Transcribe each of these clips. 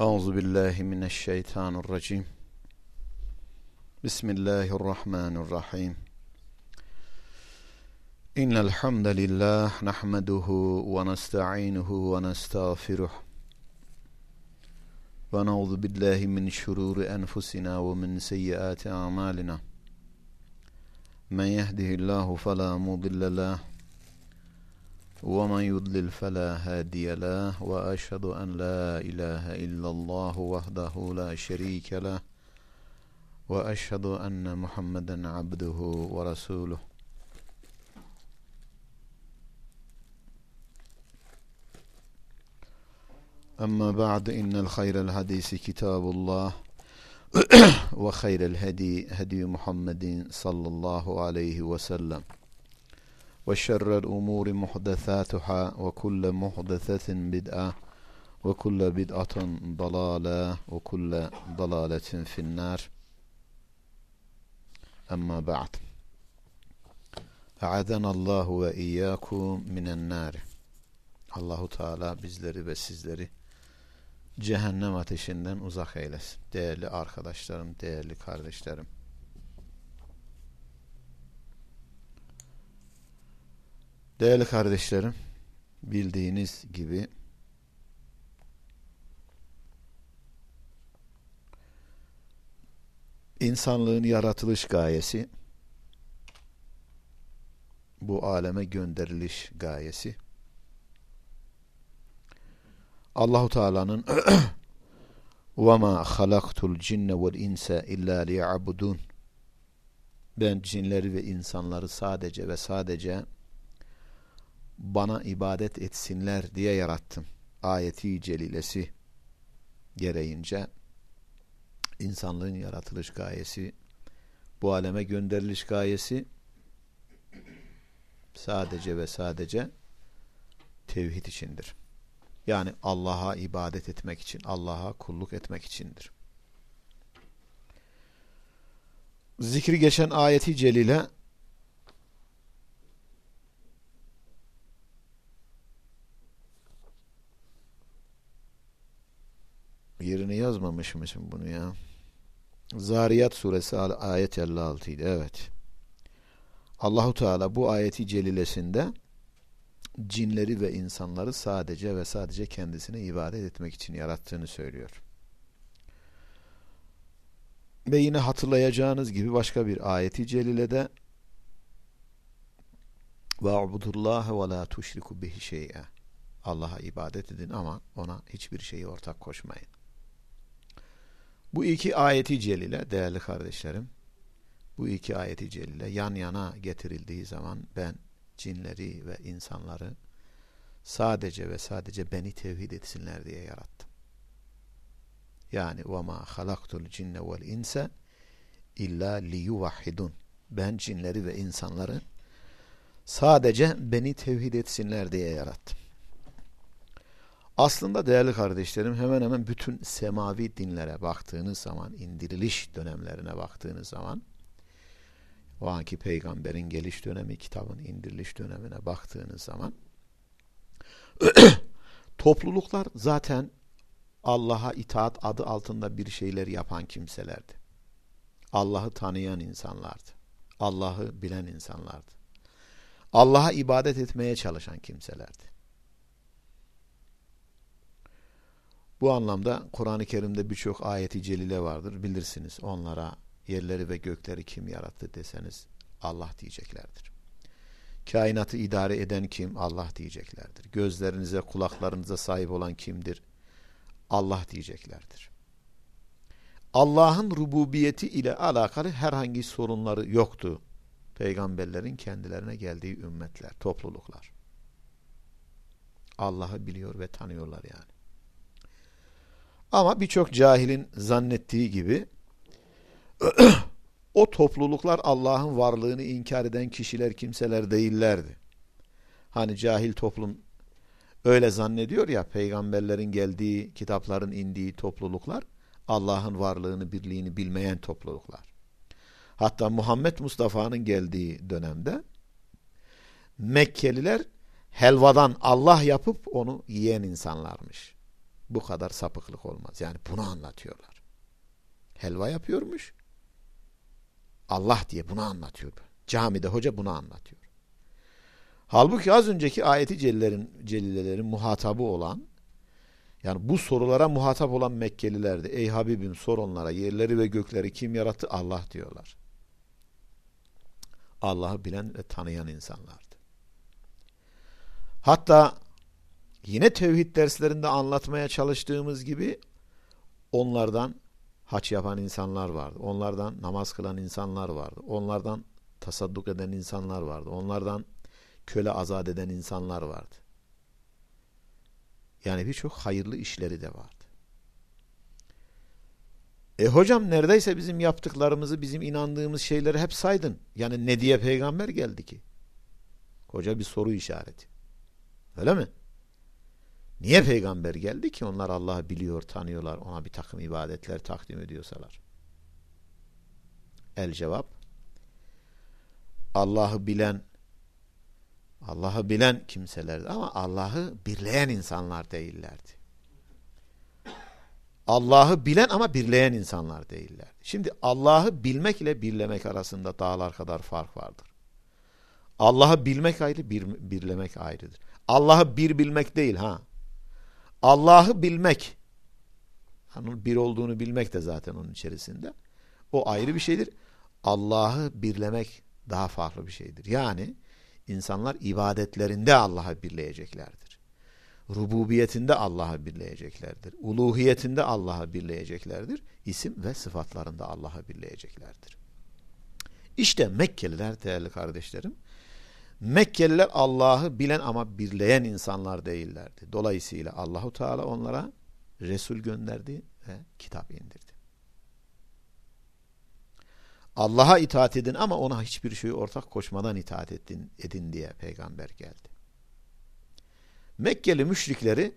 Euzu billahi mineşşeytanirracim. Bismillahirrahmanirrahim. İnnel hamdelellah nahmeduhu ve nestainuhu ve nestağfiruh. Ve na'udzu billahi min şururi enfusina ve min seyyiati a'malina. Men yehdihillahu fela mudille lahu ومن يضلل فلا هادي له وأشهد أن لا إله إلا الله وحده لا شريك له وأشهد أن محمدا عبده ورسوله. أما بعد إن الخير الحديث كتاب الله وخير الهدي هدي محمد صلى الله عليه وسلم. وشر الأمور محدثاتها وكل محدثة بدعة وكل بدعة ضلالة وكل ضلالة في النار أما بعد أعاذنا الله وإياكم من النار Allahu Teala bizleri ve sizleri cehennem ateşinden uzak eylesin. Değerli arkadaşlarım, değerli kardeşlerim. Değerli kardeşlerim, bildiğiniz gibi insanlığın yaratılış gayesi bu aleme gönderiliş gayesi Allahu Teala'nın "Ve ma halaktul cinne vel insa illa liya'budun." Ben cinleri ve insanları sadece ve sadece bana ibadet etsinler diye yarattım. Ayeti celilesi gereğince insanlığın yaratılış gayesi, bu aleme gönderiliş gayesi sadece ve sadece tevhid içindir. Yani Allah'a ibadet etmek için, Allah'a kulluk etmek içindir. Zikri geçen ayeti celile yerini yazmamış mısın bunu ya? Zariyat suresi ayet 56 idi. Evet. Allahu Teala bu ayeti celilesinde cinleri ve insanları sadece ve sadece kendisine ibadet etmek için yarattığını söylüyor. Ve yine hatırlayacağınız gibi başka bir ayeti celilede وَاعْبُدُ اللّٰهَ وَلَا تُشْرِكُ بِهِ شَيْئًا Allah'a ibadet edin ama ona hiçbir şeyi ortak koşmayın. Bu iki ayeti celile değerli kardeşlerim, bu iki ayeti celile yan yana getirildiği zaman ben cinleri ve insanları sadece ve sadece beni tevhid etsinler diye yarattım. Yani وَمَا خَلَقْتُ الْجِنَّ وَالْاِنْسَ illa liyuvahhidun. Ben cinleri ve insanları sadece beni tevhid etsinler diye yarattım. Aslında değerli kardeşlerim hemen hemen bütün semavi dinlere baktığınız zaman, indiriliş dönemlerine baktığınız zaman o anki peygamberin geliş dönemi, kitabın indiriliş dönemine baktığınız zaman topluluklar zaten Allah'a itaat adı altında bir şeyler yapan kimselerdi. Allah'ı tanıyan insanlardı. Allah'ı bilen insanlardı. Allah'a ibadet etmeye çalışan kimselerdi. Bu anlamda Kur'an-ı Kerim'de birçok ayeti celile vardır. Bilirsiniz onlara yerleri ve gökleri kim yarattı deseniz Allah diyeceklerdir. Kainatı idare eden kim? Allah diyeceklerdir. Gözlerinize, kulaklarınıza sahip olan kimdir? Allah diyeceklerdir. Allah'ın rububiyeti ile alakalı herhangi sorunları yoktu. Peygamberlerin kendilerine geldiği ümmetler, topluluklar. Allah'ı biliyor ve tanıyorlar yani. Ama birçok cahilin zannettiği gibi o topluluklar Allah'ın varlığını inkar eden kişiler, kimseler değillerdi. Hani cahil toplum öyle zannediyor ya peygamberlerin geldiği, kitapların indiği topluluklar Allah'ın varlığını, birliğini bilmeyen topluluklar. Hatta Muhammed Mustafa'nın geldiği dönemde Mekkeliler helvadan Allah yapıp onu yiyen insanlarmış. Bu kadar sapıklık olmaz. Yani bunu anlatıyorlar. Helva yapıyormuş. Allah diye bunu anlatıyor. Camide hoca bunu anlatıyor. Halbuki az önceki ayeti celillerin, celilelerin muhatabı olan yani bu sorulara muhatap olan Mekkeliler de ey Habibim sor onlara yerleri ve gökleri kim yarattı? Allah diyorlar. Allah'ı bilen ve tanıyan insanlardı. Hatta yine tevhid derslerinde anlatmaya çalıştığımız gibi onlardan haç yapan insanlar vardı. Onlardan namaz kılan insanlar vardı. Onlardan tasadduk eden insanlar vardı. Onlardan köle azat eden insanlar vardı. Yani birçok hayırlı işleri de vardı. E hocam neredeyse bizim yaptıklarımızı, bizim inandığımız şeyleri hep saydın. Yani ne diye peygamber geldi ki? Koca bir soru işareti. Öyle mi? Niye peygamber geldi ki? Onlar Allah'ı biliyor, tanıyorlar. Ona bir takım ibadetler takdim ediyorsalar. El cevap Allah'ı bilen Allah'ı bilen kimselerdi ama Allah'ı birleyen insanlar değillerdi. Allah'ı bilen ama birleyen insanlar değillerdi. Şimdi Allah'ı bilmek ile birlemek arasında dağlar kadar fark vardır. Allah'ı bilmek ayrı, bir, birlemek ayrıdır. Allah'ı bir bilmek değil ha. Allah'ı bilmek, onun bir olduğunu bilmek de zaten onun içerisinde. O ayrı bir şeydir. Allah'ı birlemek daha farklı bir şeydir. Yani insanlar ibadetlerinde Allah'a birleyeceklerdir. Rububiyetinde Allah'a birleyeceklerdir. Uluhiyetinde Allah'a birleyeceklerdir. İsim ve sıfatlarında Allah'a birleyeceklerdir. İşte Mekkeliler değerli kardeşlerim, Mekkeliler Allah'ı bilen ama birleyen insanlar değillerdi. Dolayısıyla Allahu Teala onlara Resul gönderdi ve kitap indirdi. Allah'a itaat edin ama ona hiçbir şeyi ortak koşmadan itaat edin, edin diye peygamber geldi. Mekkeli müşrikleri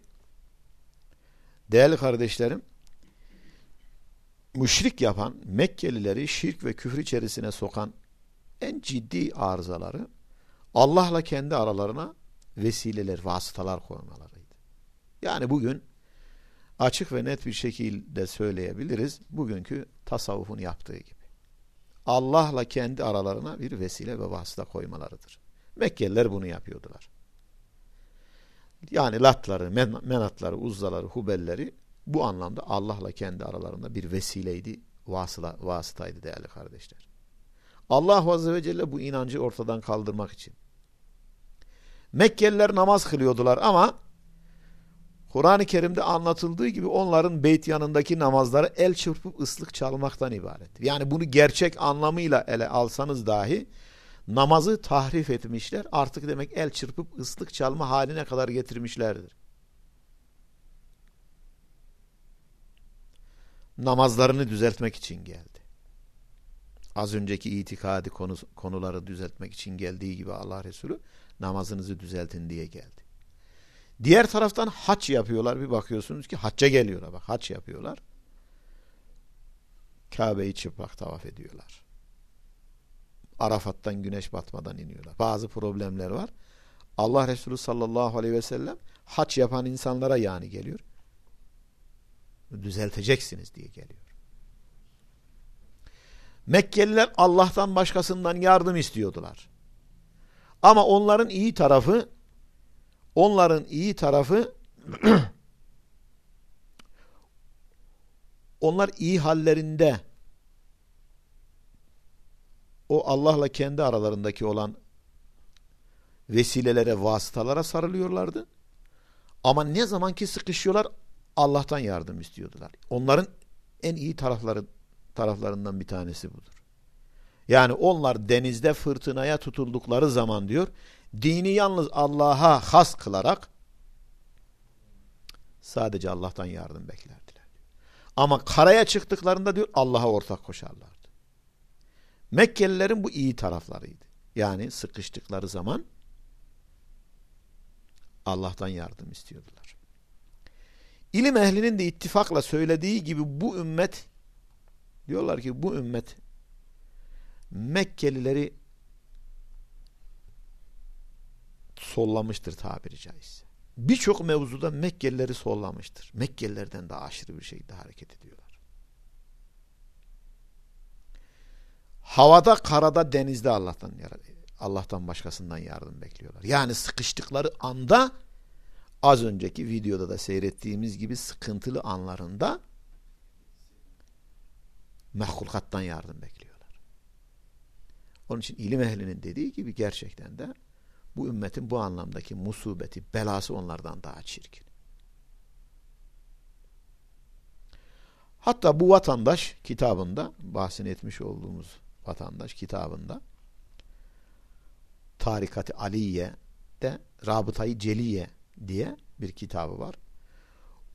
değerli kardeşlerim müşrik yapan Mekkelileri şirk ve küfür içerisine sokan en ciddi arızaları Allah'la kendi aralarına vesileler, vasıtalar koymalarıydı. Yani bugün açık ve net bir şekilde söyleyebiliriz bugünkü tasavvufun yaptığı gibi. Allah'la kendi aralarına bir vesile ve vasıta koymalarıdır. Mekkeliler bunu yapıyordular. Yani latları, men menatları, uzzaları, hubelleri bu anlamda Allah'la kendi aralarında bir vesileydi, vasıla, vasıtaydı değerli kardeşler. Allah Azze ve Celle bu inancı ortadan kaldırmak için. Mekkeliler namaz kılıyordular ama Kur'an-ı Kerim'de anlatıldığı gibi onların beyt yanındaki namazları el çırpıp ıslık çalmaktan ibaret. Yani bunu gerçek anlamıyla ele alsanız dahi namazı tahrif etmişler. Artık demek el çırpıp ıslık çalma haline kadar getirmişlerdir. Namazlarını düzeltmek için geldi. Az önceki itikadi konu, konuları düzeltmek için geldiği gibi Allah Resulü namazınızı düzeltin diye geldi. Diğer taraftan haç yapıyorlar. Bir bakıyorsunuz ki hacca geliyorlar. Bak haç yapıyorlar. Kabe'yi çıplak tavaf ediyorlar. Arafat'tan güneş batmadan iniyorlar. Bazı problemler var. Allah Resulü sallallahu aleyhi ve sellem haç yapan insanlara yani geliyor. Düzelteceksiniz diye geliyor. Mekkeliler Allah'tan başkasından yardım istiyordular. Ama onların iyi tarafı onların iyi tarafı onlar iyi hallerinde o Allah'la kendi aralarındaki olan vesilelere, vasıtalara sarılıyorlardı. Ama ne zaman ki sıkışıyorlar Allah'tan yardım istiyordular. Onların en iyi tarafları taraflarından bir tanesi budur. Yani onlar denizde fırtınaya tutuldukları zaman diyor, dini yalnız Allah'a has kılarak sadece Allah'tan yardım beklerdiler. Ama karaya çıktıklarında diyor Allah'a ortak koşarlardı. Mekkelilerin bu iyi taraflarıydı. Yani sıkıştıkları zaman Allah'tan yardım istiyordular. İlim ehlinin de ittifakla söylediği gibi bu ümmet diyorlar ki bu ümmet Mekkelileri sollamıştır tabiri caizse. birçok mevzuda Mekkelileri sollamıştır. Mekkelilerden daha aşırı bir şekilde hareket ediyorlar. Havada, karada, denizde Allah'tan Allah'tan başkasından yardım bekliyorlar. Yani sıkıştıkları anda az önceki videoda da seyrettiğimiz gibi sıkıntılı anlarında mehlukattan yardım bekliyorlar. Onun için ilim ehlinin dediği gibi gerçekten de bu ümmetin bu anlamdaki musibeti, belası onlardan daha çirkin. Hatta bu vatandaş kitabında, bahsini etmiş olduğumuz vatandaş kitabında Tarikat-ı Aliye de Rabıtayı Celiye diye bir kitabı var.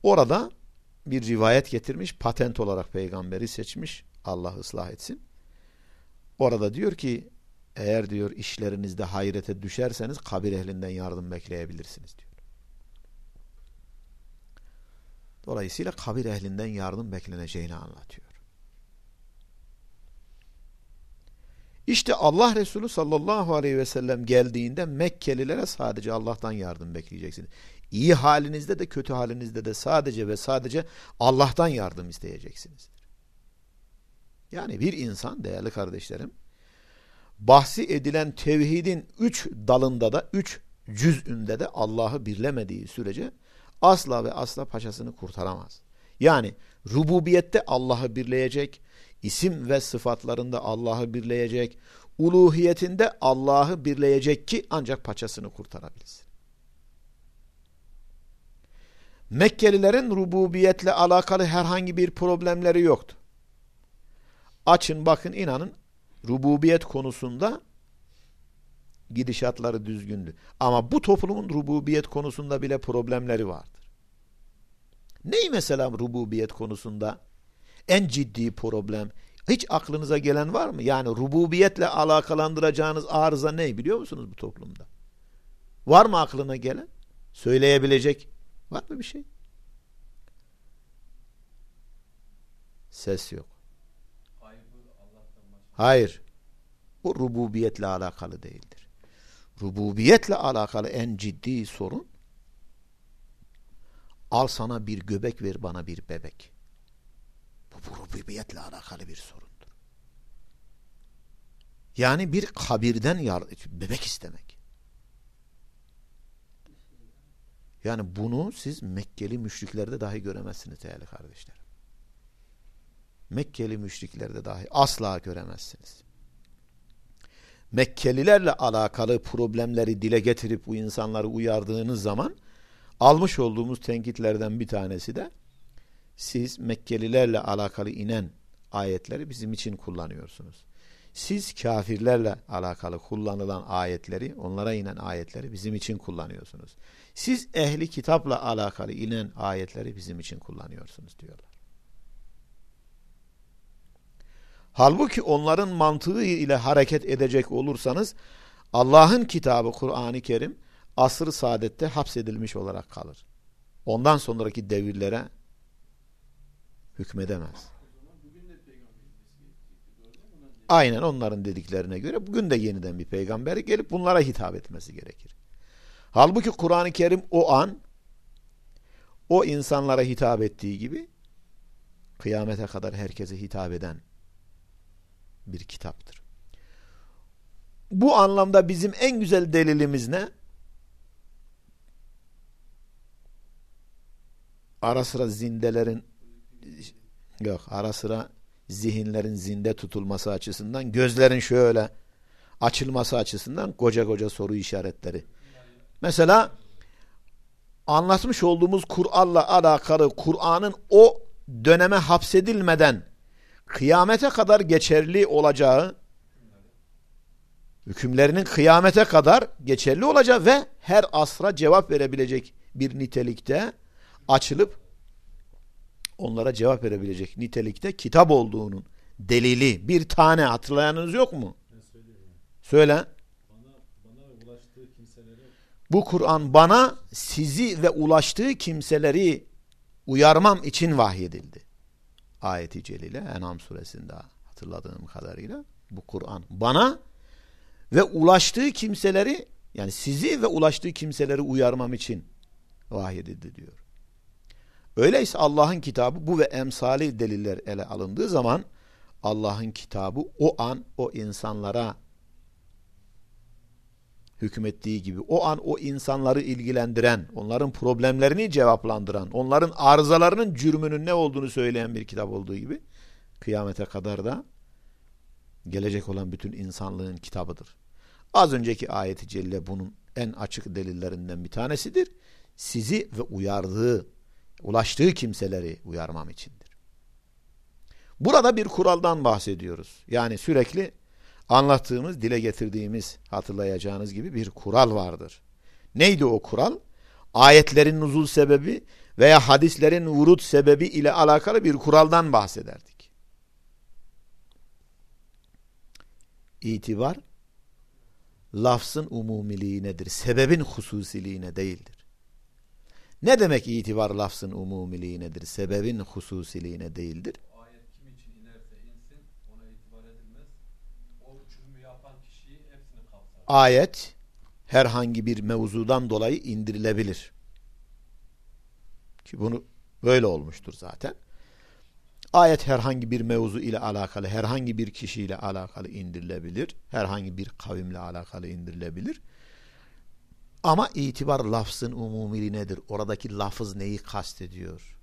Orada bir rivayet getirmiş, patent olarak peygamberi seçmiş. Allah ıslah etsin. Orada diyor ki eğer diyor işlerinizde hayrete düşerseniz kabir ehlinden yardım bekleyebilirsiniz diyor. Dolayısıyla kabir ehlinden yardım bekleneceğini anlatıyor. İşte Allah Resulü sallallahu aleyhi ve sellem geldiğinde Mekkelilere sadece Allah'tan yardım bekleyeceksiniz. İyi halinizde de kötü halinizde de sadece ve sadece Allah'tan yardım isteyeceksiniz. Yani bir insan değerli kardeşlerim bahsi edilen tevhidin üç dalında da üç cüz'ünde de Allah'ı birlemediği sürece asla ve asla paçasını kurtaramaz. Yani rububiyette Allah'ı birleyecek, isim ve sıfatlarında Allah'ı birleyecek, uluhiyetinde Allah'ı birleyecek ki ancak paçasını kurtarabilsin. Mekkelilerin rububiyetle alakalı herhangi bir problemleri yoktu. Açın bakın inanın rububiyet konusunda gidişatları düzgündü. Ama bu toplumun rububiyet konusunda bile problemleri vardır. Ney mesela rububiyet konusunda en ciddi problem? Hiç aklınıza gelen var mı? Yani rububiyetle alakalandıracağınız arıza ne biliyor musunuz bu toplumda? Var mı aklına gelen? Söyleyebilecek var mı bir şey? Ses yok. Hayır. Bu rububiyetle alakalı değildir. Rububiyetle alakalı en ciddi sorun al sana bir göbek ver bana bir bebek. Bu, bu rububiyetle alakalı bir sorundur. Yani bir kabirden bebek istemek. Yani bunu siz Mekkeli müşriklerde dahi göremezsiniz değerli kardeşler. Mekkeli müşriklerde dahi asla göremezsiniz. Mekkelilerle alakalı problemleri dile getirip bu insanları uyardığınız zaman almış olduğumuz tenkitlerden bir tanesi de siz Mekkelilerle alakalı inen ayetleri bizim için kullanıyorsunuz. Siz kafirlerle alakalı kullanılan ayetleri, onlara inen ayetleri bizim için kullanıyorsunuz. Siz ehli kitapla alakalı inen ayetleri bizim için kullanıyorsunuz diyorlar. Halbuki onların mantığı ile hareket edecek olursanız Allah'ın kitabı Kur'an-ı Kerim asr-ı saadette hapsedilmiş olarak kalır. Ondan sonraki devirlere hükmedemez. Aynen onların dediklerine göre bugün de yeniden bir peygamber gelip bunlara hitap etmesi gerekir. Halbuki Kur'an-ı Kerim o an o insanlara hitap ettiği gibi kıyamete kadar herkese hitap eden bir kitaptır. Bu anlamda bizim en güzel delilimiz ne? Ara sıra zindelerin yok ara sıra zihinlerin zinde tutulması açısından gözlerin şöyle açılması açısından koca koca soru işaretleri. Mesela anlatmış olduğumuz Kur'an'la alakalı Kur'an'ın o döneme hapsedilmeden kıyamete kadar geçerli olacağı hükümlerinin kıyamete kadar geçerli olacağı ve her asra cevap verebilecek bir nitelikte açılıp onlara cevap verebilecek nitelikte kitap olduğunun delili bir tane hatırlayanınız yok mu? Söyle. Bu Kur'an bana sizi ve ulaştığı kimseleri uyarmam için vahyedildi ayeti celile Enam suresinde hatırladığım kadarıyla bu Kur'an bana ve ulaştığı kimseleri yani sizi ve ulaştığı kimseleri uyarmam için vahyedildi diyor. Öyleyse Allah'ın kitabı bu ve emsali deliller ele alındığı zaman Allah'ın kitabı o an o insanlara hükmettiği gibi o an o insanları ilgilendiren, onların problemlerini cevaplandıran, onların arızalarının cürmünün ne olduğunu söyleyen bir kitap olduğu gibi kıyamete kadar da gelecek olan bütün insanlığın kitabıdır. Az önceki ayeti celle bunun en açık delillerinden bir tanesidir. Sizi ve uyardığı, ulaştığı kimseleri uyarmam içindir. Burada bir kuraldan bahsediyoruz. Yani sürekli anlattığımız, dile getirdiğimiz hatırlayacağınız gibi bir kural vardır. Neydi o kural? Ayetlerin nuzul sebebi veya hadislerin vurut sebebi ile alakalı bir kuraldan bahsederdik. İtibar lafzın umumiliğinedir. Sebebin hususiliğine değildir. Ne demek itibar lafzın umumiliğinedir? Sebebin hususiliğine değildir. Ayet kim için inerse insin ona itibar edilmez. O uçurumu yapan kişiyi hepsini kapsar. Ayet herhangi bir mevzudan dolayı indirilebilir. Ki bunu böyle olmuştur zaten. Ayet herhangi bir mevzu ile alakalı, herhangi bir kişiyle alakalı indirilebilir. Herhangi bir kavimle alakalı indirilebilir. Ama itibar lafzın umumili nedir? Oradaki lafız neyi kastediyor?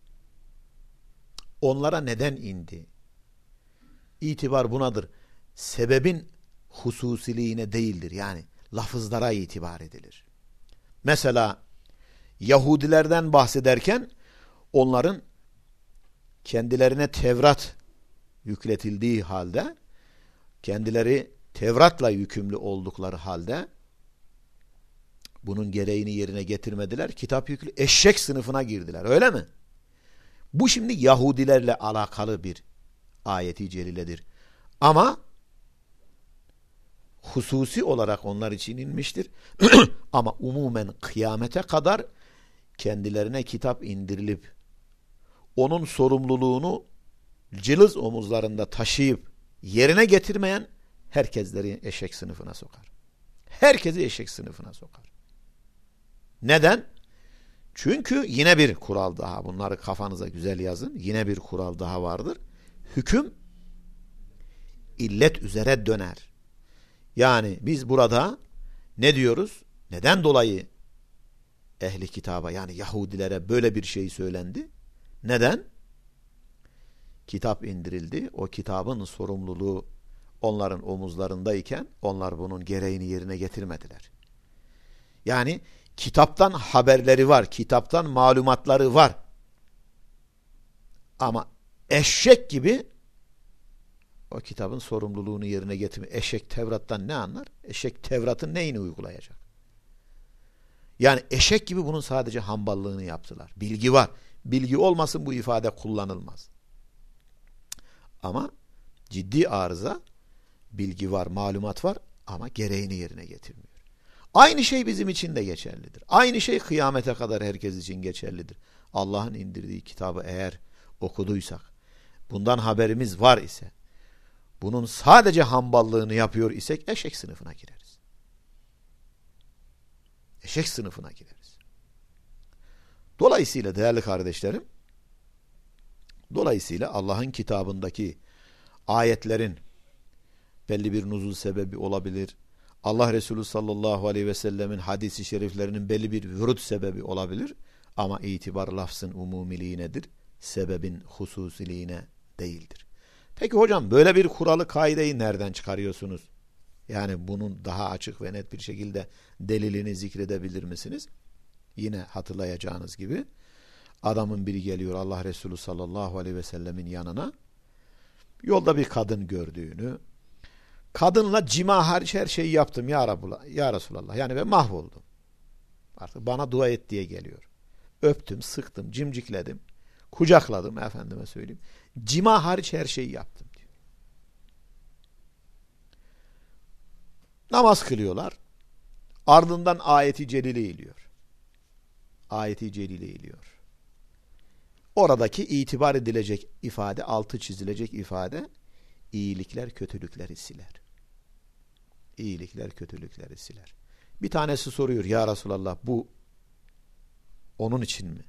Onlara neden indi? İtibar bunadır. Sebebin hususiliğine değildir. Yani lafızlara itibar edilir. Mesela Yahudilerden bahsederken onların kendilerine Tevrat yükletildiği halde kendileri Tevrat'la yükümlü oldukları halde bunun gereğini yerine getirmediler. Kitap yüklü eşek sınıfına girdiler. Öyle mi? Bu şimdi Yahudilerle alakalı bir ayeti celiledir. Ama hususi olarak onlar için inmiştir. Ama umumen kıyamete kadar kendilerine kitap indirilip onun sorumluluğunu cılız omuzlarında taşıyıp yerine getirmeyen herkesleri eşek sınıfına sokar. Herkesi eşek sınıfına sokar. Neden? Çünkü yine bir kural daha. Bunları kafanıza güzel yazın. Yine bir kural daha vardır. Hüküm illet üzere döner. Yani biz burada ne diyoruz? Neden dolayı ehli kitaba yani Yahudilere böyle bir şey söylendi? Neden? Kitap indirildi. O kitabın sorumluluğu onların omuzlarındayken onlar bunun gereğini yerine getirmediler. Yani kitaptan haberleri var, kitaptan malumatları var. Ama eşek gibi o kitabın sorumluluğunu yerine getirme. Eşek Tevrat'tan ne anlar? Eşek Tevrat'ın neyini uygulayacak? Yani eşek gibi bunun sadece hamballığını yaptılar. Bilgi var. Bilgi olmasın bu ifade kullanılmaz. Ama ciddi arıza bilgi var, malumat var ama gereğini yerine getirmiyor. Aynı şey bizim için de geçerlidir. Aynı şey kıyamete kadar herkes için geçerlidir. Allah'ın indirdiği kitabı eğer okuduysak, bundan haberimiz var ise, bunun sadece hamballığını yapıyor isek eşek sınıfına gireriz. Eşek sınıfına gireriz. Dolayısıyla değerli kardeşlerim, dolayısıyla Allah'ın kitabındaki ayetlerin belli bir nuzul sebebi olabilir, Allah Resulü sallallahu aleyhi ve sellemin hadisi şeriflerinin belli bir vürut sebebi olabilir. Ama itibar lafzın umumiliğinedir. Sebebin hususiliğine değildir. Peki hocam böyle bir kuralı kaideyi nereden çıkarıyorsunuz? Yani bunun daha açık ve net bir şekilde delilini zikredebilir misiniz? Yine hatırlayacağınız gibi adamın biri geliyor Allah Resulü sallallahu aleyhi ve sellemin yanına. Yolda bir kadın gördüğünü, Kadınla cima hariç her şeyi yaptım ya, Rabullah, ya Resulallah. Yani ben mahvoldum. Artık bana dua et diye geliyor. Öptüm, sıktım, cimcikledim. Kucakladım efendime söyleyeyim. Cima hariç her şeyi yaptım diyor. Namaz kılıyorlar. Ardından ayeti celile iliyor. Ayeti celile iliyor. Oradaki itibar edilecek ifade, altı çizilecek ifade iyilikler kötülükleri siler iyilikler kötülükleri siler. Bir tanesi soruyor ya Resulallah bu onun için mi?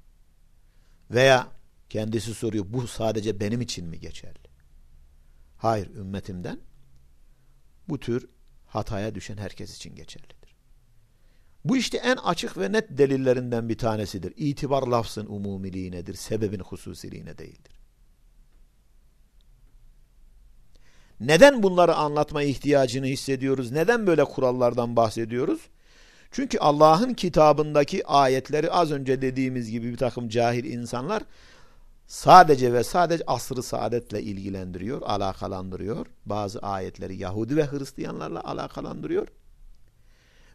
Veya kendisi soruyor bu sadece benim için mi geçerli? Hayır ümmetimden bu tür hataya düşen herkes için geçerlidir. Bu işte en açık ve net delillerinden bir tanesidir. İtibar lafzın umumiliğinedir, sebebin hususiliğine değildir. Neden bunları anlatma ihtiyacını hissediyoruz? Neden böyle kurallardan bahsediyoruz? Çünkü Allah'ın kitabındaki ayetleri az önce dediğimiz gibi bir takım cahil insanlar sadece ve sadece asrı saadetle ilgilendiriyor, alakalandırıyor. Bazı ayetleri Yahudi ve Hristiyanlarla alakalandırıyor.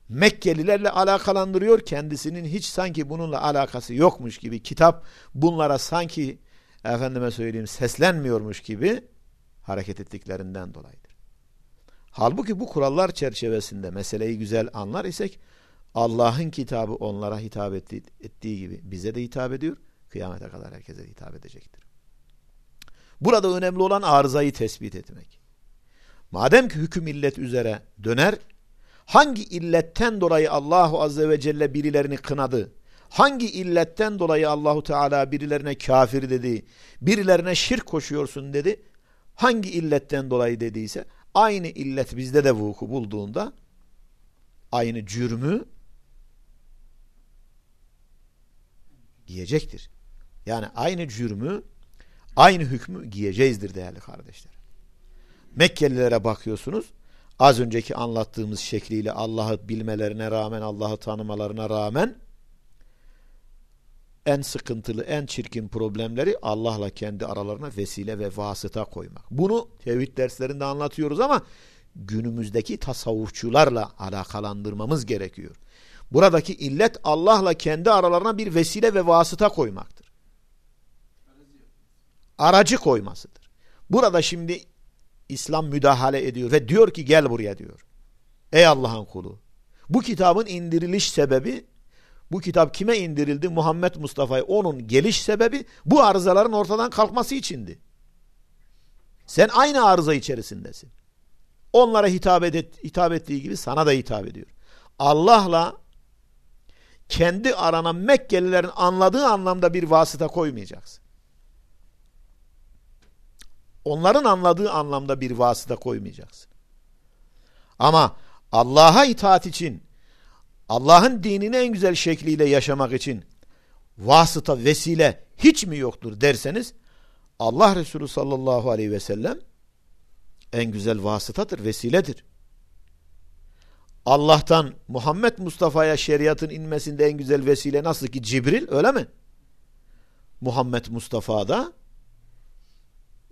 Mekkelilerle alakalandırıyor. Kendisinin hiç sanki bununla alakası yokmuş gibi kitap bunlara sanki efendime söyleyeyim seslenmiyormuş gibi hareket ettiklerinden dolayıdır. Halbuki bu kurallar çerçevesinde meseleyi güzel anlar isek Allah'ın kitabı onlara hitap ettiği, ettiği gibi bize de hitap ediyor. Kıyamete kadar herkese hitap edecektir. Burada önemli olan arızayı tespit etmek. Madem ki hüküm illet üzere döner, hangi illetten dolayı Allahu Azze ve Celle birilerini kınadı, hangi illetten dolayı Allahu Teala birilerine kafir dedi, birilerine şirk koşuyorsun dedi, hangi illetten dolayı dediyse, aynı illet bizde de vuku bulduğunda, aynı cürmü giyecektir. Yani aynı cürmü, aynı hükmü giyeceğizdir değerli kardeşler. Mekkelilere bakıyorsunuz, az önceki anlattığımız şekliyle Allah'ı bilmelerine rağmen, Allah'ı tanımalarına rağmen en sıkıntılı, en çirkin problemleri Allah'la kendi aralarına vesile ve vasıta koymak. Bunu tevhid derslerinde anlatıyoruz ama günümüzdeki tasavvufçularla alakalandırmamız gerekiyor. Buradaki illet Allah'la kendi aralarına bir vesile ve vasıta koymaktır. Aracı koymasıdır. Burada şimdi İslam müdahale ediyor ve diyor ki gel buraya diyor. Ey Allah'ın kulu. Bu kitabın indiriliş sebebi bu kitap kime indirildi? Muhammed Mustafa'ya. Onun geliş sebebi bu arızaların ortadan kalkması içindi. Sen aynı arıza içerisindesin. Onlara hitap, et, hitap ettiği gibi sana da hitap ediyor. Allah'la kendi arana Mekkelilerin anladığı anlamda bir vasıta koymayacaksın. Onların anladığı anlamda bir vasıta koymayacaksın. Ama Allah'a itaat için, Allah'ın dinini en güzel şekliyle yaşamak için vasıta, vesile hiç mi yoktur derseniz, Allah Resulü sallallahu aleyhi ve sellem en güzel vasıtadır, vesiledir. Allah'tan Muhammed Mustafa'ya şeriatın inmesinde en güzel vesile nasıl ki Cibril öyle mi? Muhammed Mustafa da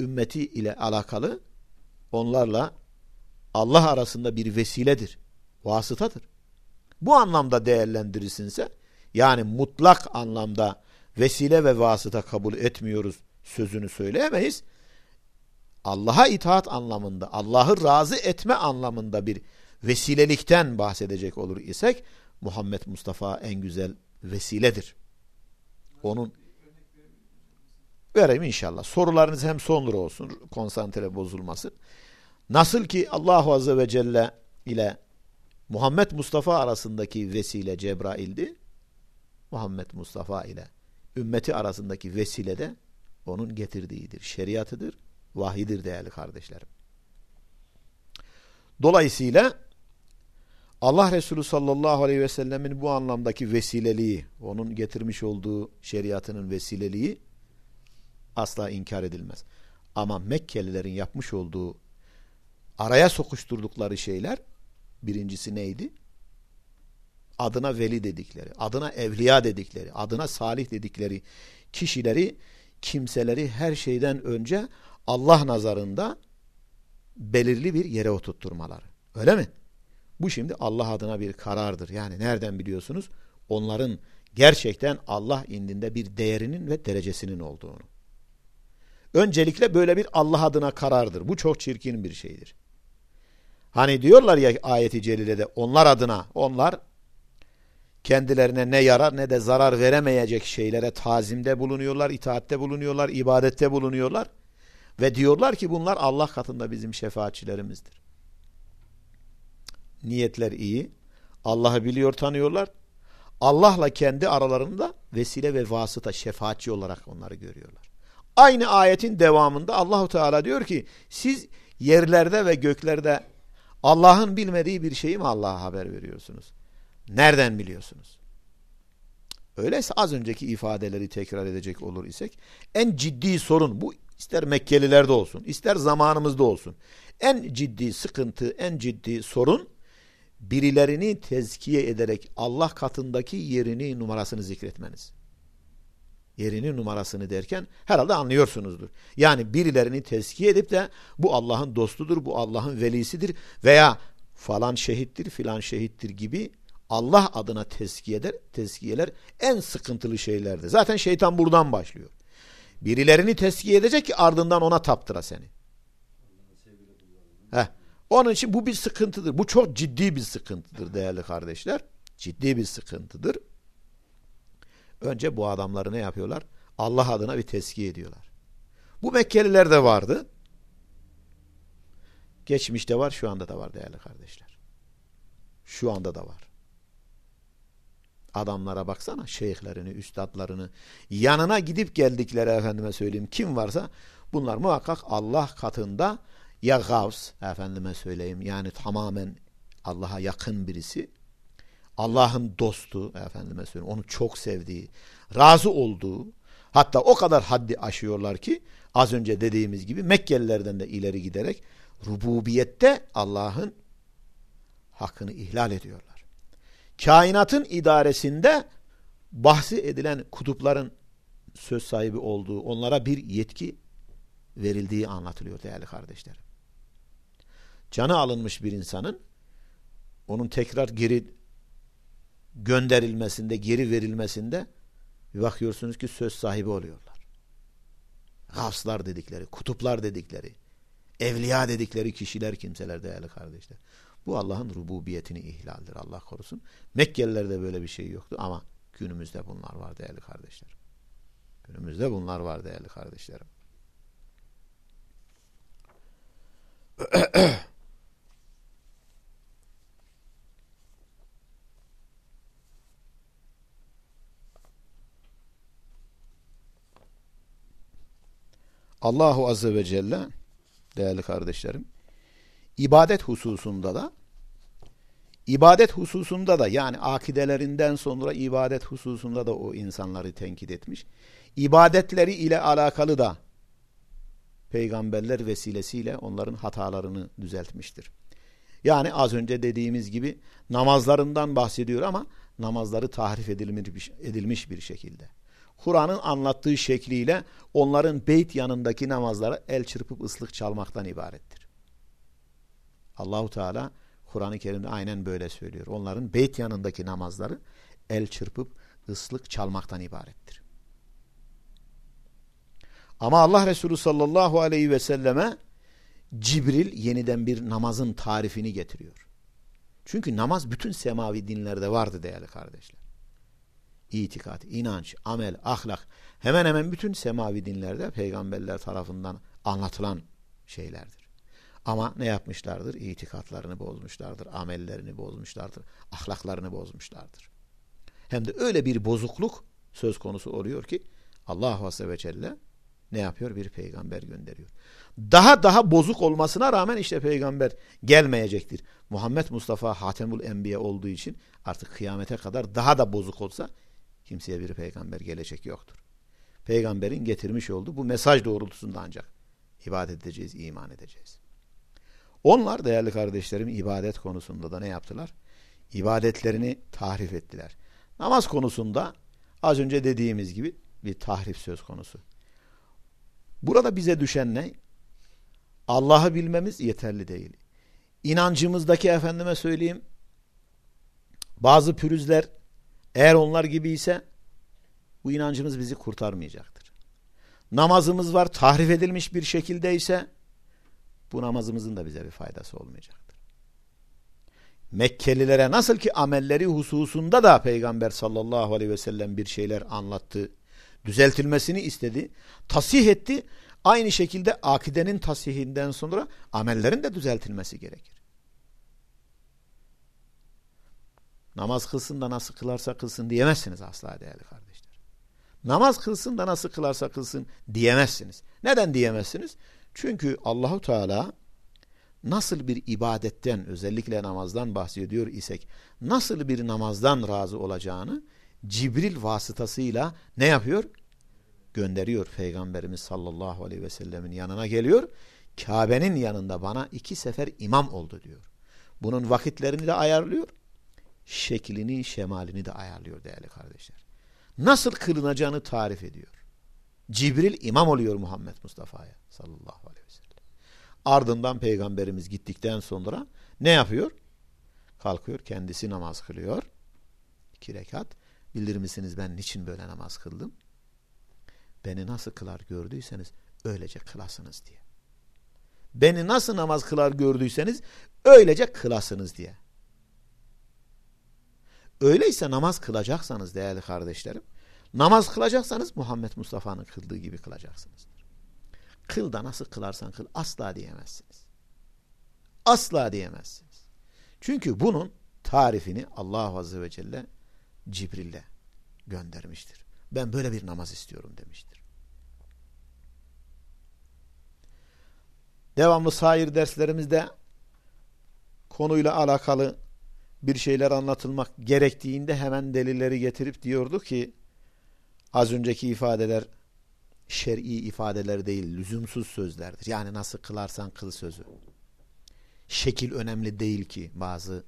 ümmeti ile alakalı onlarla Allah arasında bir vesiledir, vasıtadır. Bu anlamda değerlendirirsinse yani mutlak anlamda vesile ve vasıta kabul etmiyoruz sözünü söyleyemeyiz. Allah'a itaat anlamında, Allah'ı razı etme anlamında bir vesilelikten bahsedecek olur isek Muhammed Mustafa en güzel vesiledir. Onun vereyim inşallah. Sorularınız hem sonra olsun, konsantre bozulmasın. Nasıl ki Allahu Azze ve Celle ile Muhammed Mustafa arasındaki vesile Cebrail'di. Muhammed Mustafa ile ümmeti arasındaki vesile de onun getirdiğidir. Şeriatıdır, vahidir değerli kardeşlerim. Dolayısıyla Allah Resulü sallallahu aleyhi ve sellemin bu anlamdaki vesileliği, onun getirmiş olduğu şeriatının vesileliği asla inkar edilmez. Ama Mekkelilerin yapmış olduğu araya sokuşturdukları şeyler birincisi neydi? Adına veli dedikleri, adına evliya dedikleri, adına salih dedikleri kişileri, kimseleri her şeyden önce Allah nazarında belirli bir yere oturtturmaları. Öyle mi? Bu şimdi Allah adına bir karardır. Yani nereden biliyorsunuz? Onların gerçekten Allah indinde bir değerinin ve derecesinin olduğunu. Öncelikle böyle bir Allah adına karardır. Bu çok çirkin bir şeydir. Hani diyorlar ya ayeti celilede onlar adına onlar kendilerine ne yarar ne de zarar veremeyecek şeylere tazimde bulunuyorlar, itaatte bulunuyorlar, ibadette bulunuyorlar. Ve diyorlar ki bunlar Allah katında bizim şefaatçilerimizdir. Niyetler iyi. Allah'ı biliyor, tanıyorlar. Allah'la kendi aralarında vesile ve vasıta şefaatçi olarak onları görüyorlar. Aynı ayetin devamında Allahu Teala diyor ki siz yerlerde ve göklerde Allah'ın bilmediği bir şeyi mi Allah'a haber veriyorsunuz? Nereden biliyorsunuz? Öyleyse az önceki ifadeleri tekrar edecek olur isek en ciddi sorun bu ister Mekkelilerde olsun ister zamanımızda olsun. En ciddi sıkıntı en ciddi sorun birilerini tezkiye ederek Allah katındaki yerini numarasını zikretmeniz. Yerini numarasını derken herhalde anlıyorsunuzdur. Yani birilerini tezkiye edip de bu Allah'ın dostudur, bu Allah'ın velisidir veya falan şehittir filan şehittir gibi Allah adına tezkiyeler, tezkiyeler en sıkıntılı şeylerdir. Zaten şeytan buradan başlıyor. Birilerini tezkiye edecek ki ardından ona taptıra seni. Heh. Onun için bu bir sıkıntıdır. Bu çok ciddi bir sıkıntıdır değerli kardeşler. Ciddi bir sıkıntıdır. Önce bu adamları ne yapıyorlar? Allah adına bir tezkiye ediyorlar. Bu Mekkelilerde vardı. Geçmişte var, şu anda da var değerli kardeşler. Şu anda da var. Adamlara baksana şeyhlerini, üstadlarını yanına gidip geldikleri efendime söyleyeyim kim varsa bunlar muhakkak Allah katında ya gavs efendime söyleyeyim yani tamamen Allah'a yakın birisi Allah'ın dostu efendime söyleyeyim onu çok sevdiği razı olduğu hatta o kadar haddi aşıyorlar ki az önce dediğimiz gibi Mekkelilerden de ileri giderek rububiyette Allah'ın hakkını ihlal ediyorlar. Kainatın idaresinde bahsi edilen kutupların söz sahibi olduğu onlara bir yetki verildiği anlatılıyor değerli kardeşlerim canı alınmış bir insanın onun tekrar geri gönderilmesinde, geri verilmesinde bir bakıyorsunuz ki söz sahibi oluyorlar. Gavslar dedikleri, kutuplar dedikleri, evliya dedikleri kişiler, kimseler değerli kardeşler. Bu Allah'ın rububiyetini ihlaldir Allah korusun. Mekkelilerde böyle bir şey yoktu ama günümüzde bunlar var değerli kardeşler. Günümüzde bunlar var değerli kardeşlerim. Allahu Azze ve Celle değerli kardeşlerim ibadet hususunda da ibadet hususunda da yani akidelerinden sonra ibadet hususunda da o insanları tenkit etmiş. İbadetleri ile alakalı da peygamberler vesilesiyle onların hatalarını düzeltmiştir. Yani az önce dediğimiz gibi namazlarından bahsediyor ama namazları tahrif edilmiş, edilmiş bir şekilde. Kur'an'ın anlattığı şekliyle onların beyt yanındaki namazları el çırpıp ıslık çalmaktan ibarettir. Allahu Teala Kur'an-ı Kerim'de aynen böyle söylüyor. Onların beyt yanındaki namazları el çırpıp ıslık çalmaktan ibarettir. Ama Allah Resulü sallallahu aleyhi ve selleme Cibril yeniden bir namazın tarifini getiriyor. Çünkü namaz bütün semavi dinlerde vardı değerli kardeşler itikat, inanç, amel, ahlak hemen hemen bütün semavi dinlerde peygamberler tarafından anlatılan şeylerdir. Ama ne yapmışlardır? İtikatlarını bozmuşlardır, amellerini bozmuşlardır, ahlaklarını bozmuşlardır. Hem de öyle bir bozukluk söz konusu oluyor ki Allah Azze ve Celle ne yapıyor? Bir peygamber gönderiyor. Daha daha bozuk olmasına rağmen işte peygamber gelmeyecektir. Muhammed Mustafa Hatemul Enbiya olduğu için artık kıyamete kadar daha da bozuk olsa Kimseye bir peygamber gelecek yoktur. Peygamberin getirmiş olduğu bu mesaj doğrultusunda ancak ibadet edeceğiz, iman edeceğiz. Onlar değerli kardeşlerim ibadet konusunda da ne yaptılar? İbadetlerini tahrif ettiler. Namaz konusunda az önce dediğimiz gibi bir tahrif söz konusu. Burada bize düşen ne? Allah'ı bilmemiz yeterli değil. İnancımızdaki efendime söyleyeyim bazı pürüzler eğer onlar gibi ise bu inancımız bizi kurtarmayacaktır. Namazımız var tahrif edilmiş bir şekilde ise bu namazımızın da bize bir faydası olmayacaktır. Mekkelilere nasıl ki amelleri hususunda da Peygamber sallallahu aleyhi ve sellem bir şeyler anlattı, düzeltilmesini istedi, tasih etti. Aynı şekilde akidenin tasihinden sonra amellerin de düzeltilmesi gerekir. Namaz kılsın da nasıl kılarsa kılsın diyemezsiniz asla değerli kardeşler. Namaz kılsın da nasıl kılarsa kılsın diyemezsiniz. Neden diyemezsiniz? Çünkü Allahu Teala nasıl bir ibadetten özellikle namazdan bahsediyor isek nasıl bir namazdan razı olacağını Cibril vasıtasıyla ne yapıyor? Gönderiyor Peygamberimiz sallallahu aleyhi ve sellemin yanına geliyor. Kabe'nin yanında bana iki sefer imam oldu diyor. Bunun vakitlerini de ayarlıyor. Şeklini, şemalini de ayarlıyor değerli kardeşler. Nasıl kılınacağını tarif ediyor. Cibril imam oluyor Muhammed Mustafa'ya sallallahu aleyhi ve sellem. Ardından peygamberimiz gittikten sonra ne yapıyor? Kalkıyor kendisi namaz kılıyor. İki rekat. Bilir misiniz ben niçin böyle namaz kıldım? Beni nasıl kılar gördüyseniz öylece kılasınız diye. Beni nasıl namaz kılar gördüyseniz öylece kılasınız diye. Öyleyse namaz kılacaksanız değerli kardeşlerim, namaz kılacaksanız Muhammed Mustafa'nın kıldığı gibi kılacaksınız. Kıl da nasıl kılarsan kıl asla diyemezsiniz. Asla diyemezsiniz. Çünkü bunun tarifini Allah Azze ve Celle Cibril'le göndermiştir. Ben böyle bir namaz istiyorum demiştir. Devamlı sair derslerimizde konuyla alakalı bir şeyler anlatılmak gerektiğinde hemen delilleri getirip diyordu ki az önceki ifadeler şer'i ifadeler değil, lüzumsuz sözlerdir. Yani nasıl kılarsan kıl sözü. Şekil önemli değil ki bazı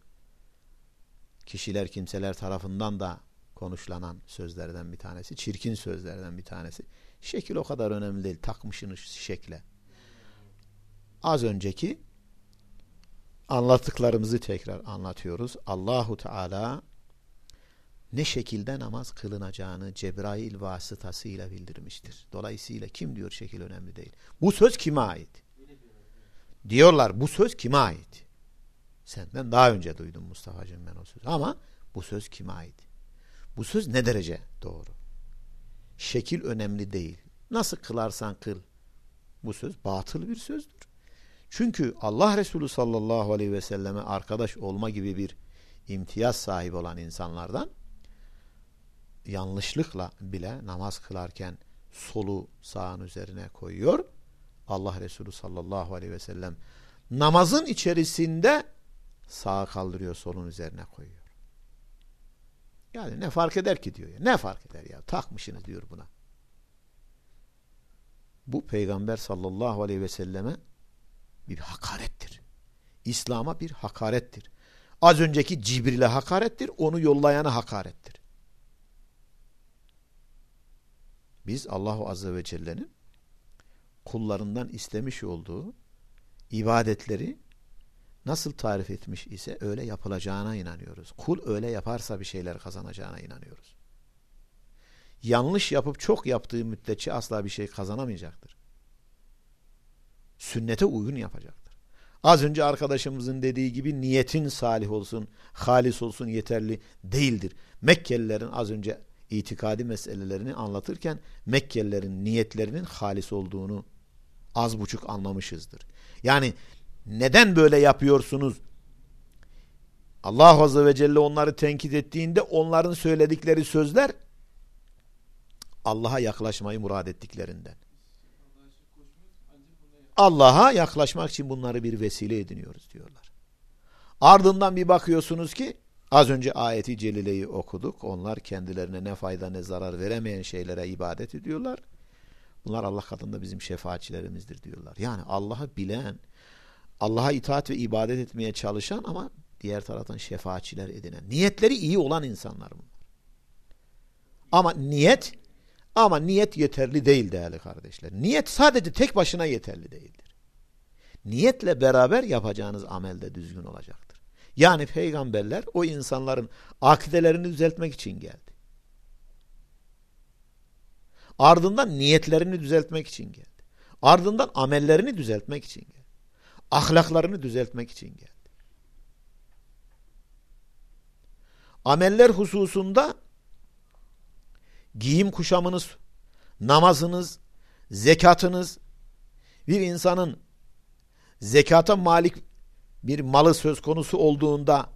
kişiler, kimseler tarafından da konuşlanan sözlerden bir tanesi, çirkin sözlerden bir tanesi. Şekil o kadar önemli değil, takmışsınız şekle. Az önceki anlattıklarımızı tekrar anlatıyoruz. Allahu Teala ne şekilde namaz kılınacağını Cebrail vasıtasıyla bildirmiştir. Dolayısıyla kim diyor şekil önemli değil. Bu söz kime ait? Diyorlar bu söz kime ait? Senden daha önce duydum Mustafa'cığım ben o sözü. Ama bu söz kime ait? Bu söz ne derece doğru? Şekil önemli değil. Nasıl kılarsan kıl. Bu söz batıl bir sözdür. Çünkü Allah Resulü sallallahu aleyhi ve selleme arkadaş olma gibi bir imtiyaz sahibi olan insanlardan yanlışlıkla bile namaz kılarken solu sağın üzerine koyuyor. Allah Resulü sallallahu aleyhi ve sellem namazın içerisinde sağa kaldırıyor solun üzerine koyuyor. Yani ne fark eder ki diyor. Ya. Ne fark eder ya takmışsınız diyor buna. Bu peygamber sallallahu aleyhi ve selleme bir hakarettir. İslam'a bir hakarettir. Az önceki Cibril'e hakarettir, onu yollayana hakarettir. Biz Allahu Azze ve Celle'nin kullarından istemiş olduğu ibadetleri nasıl tarif etmiş ise öyle yapılacağına inanıyoruz. Kul öyle yaparsa bir şeyler kazanacağına inanıyoruz. Yanlış yapıp çok yaptığı müddetçe asla bir şey kazanamayacaktır. Sünnete uygun yapacaktır. Az önce arkadaşımızın dediği gibi niyetin salih olsun, halis olsun yeterli değildir. Mekkelilerin az önce itikadi meselelerini anlatırken Mekkelilerin niyetlerinin halis olduğunu az buçuk anlamışızdır. Yani neden böyle yapıyorsunuz? Allah Azze ve Celle onları tenkit ettiğinde onların söyledikleri sözler Allah'a yaklaşmayı murad ettiklerinden. Allah'a yaklaşmak için bunları bir vesile ediniyoruz diyorlar. Ardından bir bakıyorsunuz ki Az önce ayeti celileyi okuduk. Onlar kendilerine ne fayda ne zarar veremeyen şeylere ibadet ediyorlar. Bunlar Allah katında bizim şefaatçilerimizdir diyorlar. Yani Allah'ı bilen, Allah'a itaat ve ibadet etmeye çalışan ama diğer taraftan şefaatçiler edinen, niyetleri iyi olan insanlar bunlar. Ama niyet ama niyet yeterli değil değerli kardeşler. Niyet sadece tek başına yeterli değildir. Niyetle beraber yapacağınız amel de düzgün olacak. Yani peygamberler o insanların akidelerini düzeltmek için geldi. Ardından niyetlerini düzeltmek için geldi. Ardından amellerini düzeltmek için geldi. Ahlaklarını düzeltmek için geldi. Ameller hususunda giyim kuşamınız, namazınız, zekatınız, bir insanın zekata malik bir malı söz konusu olduğunda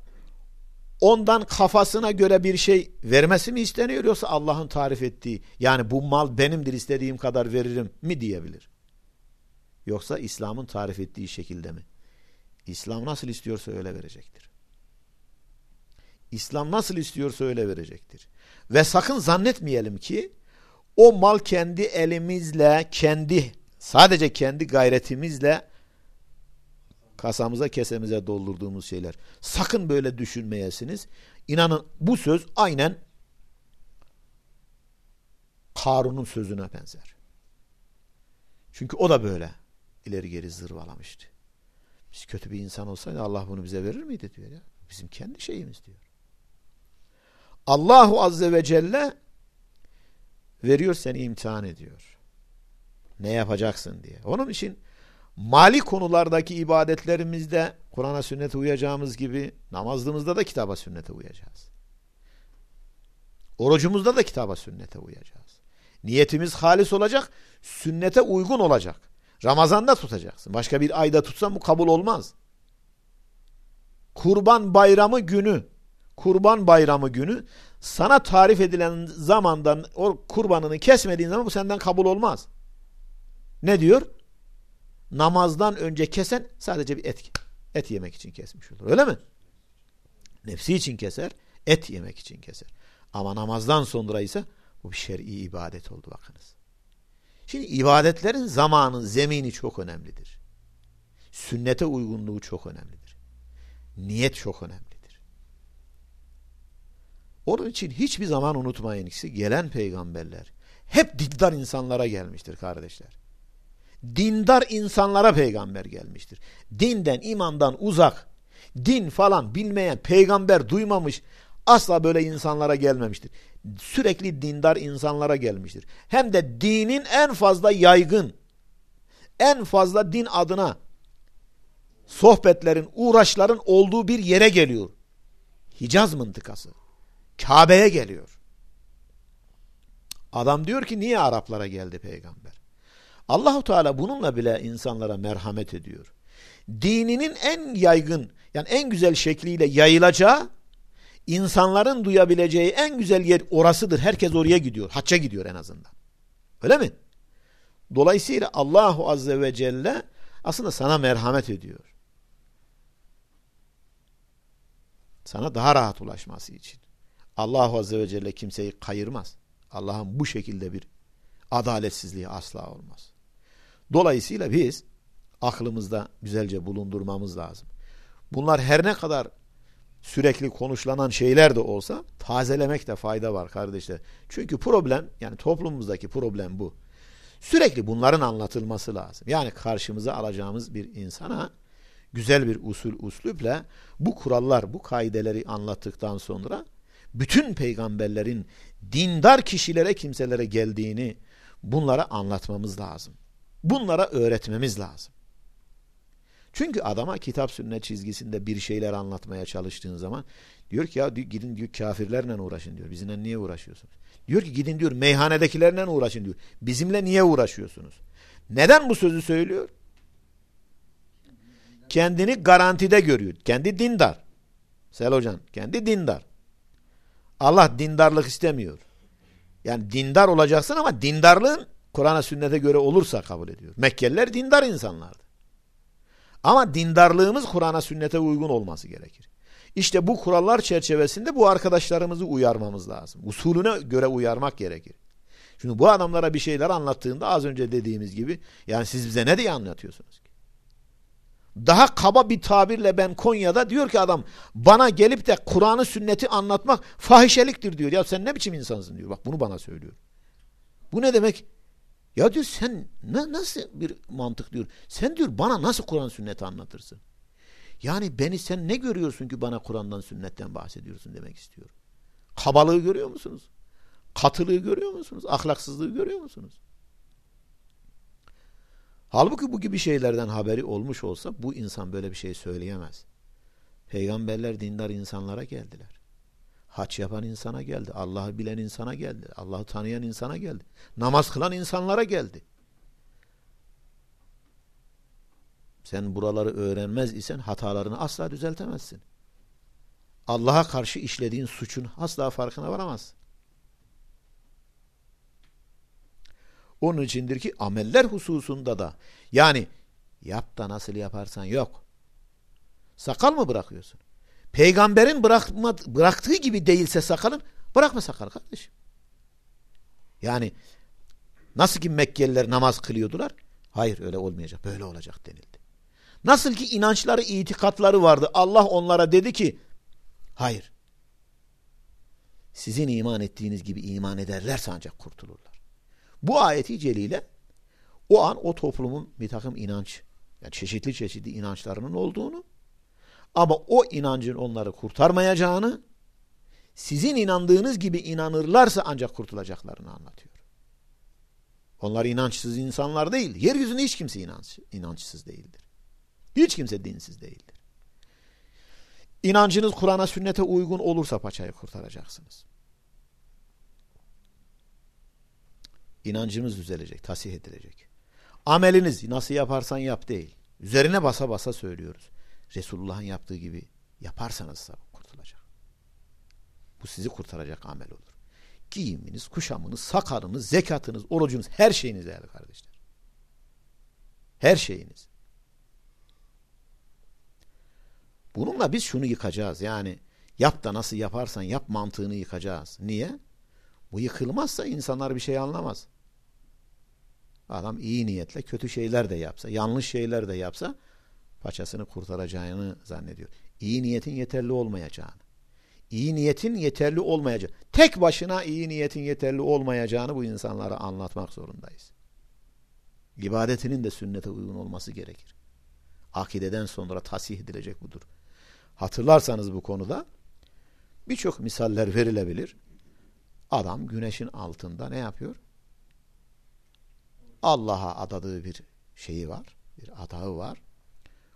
ondan kafasına göre bir şey vermesi mi isteniyor yoksa Allah'ın tarif ettiği yani bu mal benimdir istediğim kadar veririm mi diyebilir. Yoksa İslam'ın tarif ettiği şekilde mi? İslam nasıl istiyorsa öyle verecektir. İslam nasıl istiyorsa öyle verecektir. Ve sakın zannetmeyelim ki o mal kendi elimizle, kendi sadece kendi gayretimizle kasamıza kesemize doldurduğumuz şeyler. Sakın böyle düşünmeyesiniz. İnanın bu söz aynen Karun'un sözüne benzer. Çünkü o da böyle ileri geri zırvalamıştı. Biz kötü bir insan olsaydı Allah bunu bize verir miydi diyor ya. Bizim kendi şeyimiz diyor. Allahu Azze ve Celle veriyor seni imtihan ediyor. Ne yapacaksın diye. Onun için mali konulardaki ibadetlerimizde Kur'an'a sünnete uyacağımız gibi namazlığımızda da kitaba sünnete uyacağız. Orucumuzda da kitaba sünnete uyacağız. Niyetimiz halis olacak, sünnete uygun olacak. Ramazan'da tutacaksın. Başka bir ayda tutsan bu kabul olmaz. Kurban bayramı günü, kurban bayramı günü sana tarif edilen zamandan o kurbanını kesmediğin zaman bu senden kabul olmaz. Ne diyor? Namazdan önce kesen sadece bir et, et yemek için kesmiş olur. Öyle mi? Nefsi için keser, et yemek için keser. Ama namazdan sonra ise bu bir şer'i ibadet oldu bakınız. Şimdi ibadetlerin zamanı, zemini çok önemlidir. Sünnete uygunluğu çok önemlidir. Niyet çok önemlidir. Onun için hiçbir zaman unutmayın ki gelen peygamberler hep dindar insanlara gelmiştir kardeşler. Dindar insanlara peygamber gelmiştir. Dinden, imandan uzak, din falan bilmeyen, peygamber duymamış, asla böyle insanlara gelmemiştir sürekli dindar insanlara gelmiştir. Hem de dinin en fazla yaygın, en fazla din adına sohbetlerin, uğraşların olduğu bir yere geliyor. Hicaz mıntıkası. Kabe'ye geliyor. Adam diyor ki niye Araplara geldi peygamber? Allahu Teala bununla bile insanlara merhamet ediyor. Dininin en yaygın yani en güzel şekliyle yayılacağı insanların duyabileceği en güzel yer orasıdır. Herkes oraya gidiyor. Hacca gidiyor en azından. Öyle mi? Dolayısıyla Allahu Azze ve Celle aslında sana merhamet ediyor. Sana daha rahat ulaşması için. Allahu Azze ve Celle kimseyi kayırmaz. Allah'ın bu şekilde bir adaletsizliği asla olmaz. Dolayısıyla biz aklımızda güzelce bulundurmamız lazım. Bunlar her ne kadar sürekli konuşlanan şeyler de olsa tazelemekte fayda var kardeşler. Çünkü problem yani toplumumuzdaki problem bu. Sürekli bunların anlatılması lazım. Yani karşımıza alacağımız bir insana güzel bir usul uslüple bu kurallar, bu kaideleri anlattıktan sonra bütün peygamberlerin dindar kişilere, kimselere geldiğini bunlara anlatmamız lazım. Bunlara öğretmemiz lazım. Çünkü adama kitap sünnet çizgisinde bir şeyler anlatmaya çalıştığın zaman diyor ki ya gidin diyor kafirlerle uğraşın diyor. Bizimle niye uğraşıyorsunuz? Diyor ki gidin diyor meyhanedekilerle uğraşın diyor. Bizimle niye uğraşıyorsunuz? Neden bu sözü söylüyor? Kendini garantide görüyor. Kendi dindar. Sel hocam kendi dindar. Allah dindarlık istemiyor. Yani dindar olacaksın ama dindarlığın Kur'an'a sünnete göre olursa kabul ediyor. Mekkeliler dindar insanlardı. Ama dindarlığımız Kur'an'a sünnete uygun olması gerekir. İşte bu kurallar çerçevesinde bu arkadaşlarımızı uyarmamız lazım. Usulüne göre uyarmak gerekir. Şimdi bu adamlara bir şeyler anlattığında az önce dediğimiz gibi yani siz bize ne diye anlatıyorsunuz? Daha kaba bir tabirle ben Konya'da diyor ki adam bana gelip de Kur'an'ı sünneti anlatmak fahişeliktir diyor. Ya sen ne biçim insansın diyor. Bak bunu bana söylüyor. Bu ne demek? Ya diyor sen ne, nasıl bir mantık diyor. Sen diyor bana nasıl Kur'an sünneti anlatırsın? Yani beni sen ne görüyorsun ki bana Kur'an'dan sünnetten bahsediyorsun demek istiyor. Kabalığı görüyor musunuz? Katılığı görüyor musunuz? Ahlaksızlığı görüyor musunuz? Halbuki bu gibi şeylerden haberi olmuş olsa bu insan böyle bir şey söyleyemez. Peygamberler dindar insanlara geldiler. Haç yapan insana geldi. Allah'ı bilen insana geldi. Allah'ı tanıyan insana geldi. Namaz kılan insanlara geldi. Sen buraları öğrenmez isen hatalarını asla düzeltemezsin. Allah'a karşı işlediğin suçun asla farkına varamazsın. Onun içindir ki ameller hususunda da yani yap da nasıl yaparsan yok. Sakal mı bırakıyorsun? Peygamberin bırakma, bıraktığı gibi değilse sakalın bırakma sakal kardeşim. Yani nasıl ki Mekkeliler namaz kılıyordular? Hayır öyle olmayacak. Böyle olacak denildi. Nasıl ki inançları, itikatları vardı. Allah onlara dedi ki hayır. Sizin iman ettiğiniz gibi iman ederlerse ancak kurtulurlar. Bu ayeti celiyle o an o toplumun bir takım inanç, yani çeşitli çeşitli inançlarının olduğunu ama o inancın onları kurtarmayacağını sizin inandığınız gibi inanırlarsa ancak kurtulacaklarını anlatıyor. Onlar inançsız insanlar değil. Yeryüzünde hiç kimse inanç, inançsız değildir. Hiç kimse dinsiz değildir. İnancınız Kur'an'a sünnete uygun olursa paçayı kurtaracaksınız. İnancımız düzelecek, tasih edilecek. Ameliniz nasıl yaparsan yap değil. Üzerine basa basa söylüyoruz. Resulullah'ın yaptığı gibi yaparsanız kurtulacak. Bu sizi kurtaracak amel olur. Giyiminiz, kuşamınız, sakalınız, zekatınız, orucunuz, her şeyiniz değerli kardeşler. Her şeyiniz. Bununla biz şunu yıkacağız. Yani yap da nasıl yaparsan yap mantığını yıkacağız. Niye? Bu yıkılmazsa insanlar bir şey anlamaz. Adam iyi niyetle kötü şeyler de yapsa, yanlış şeyler de yapsa paçasını kurtaracağını zannediyor. İyi niyetin yeterli olmayacağını. İyi niyetin yeterli olmayacağını. Tek başına iyi niyetin yeterli olmayacağını bu insanlara anlatmak zorundayız. İbadetinin de sünnete uygun olması gerekir. Akideden sonra tasih edilecek budur. Hatırlarsanız bu konuda birçok misaller verilebilir. Adam güneşin altında ne yapıyor? Allah'a adadığı bir şeyi var. Bir adağı var.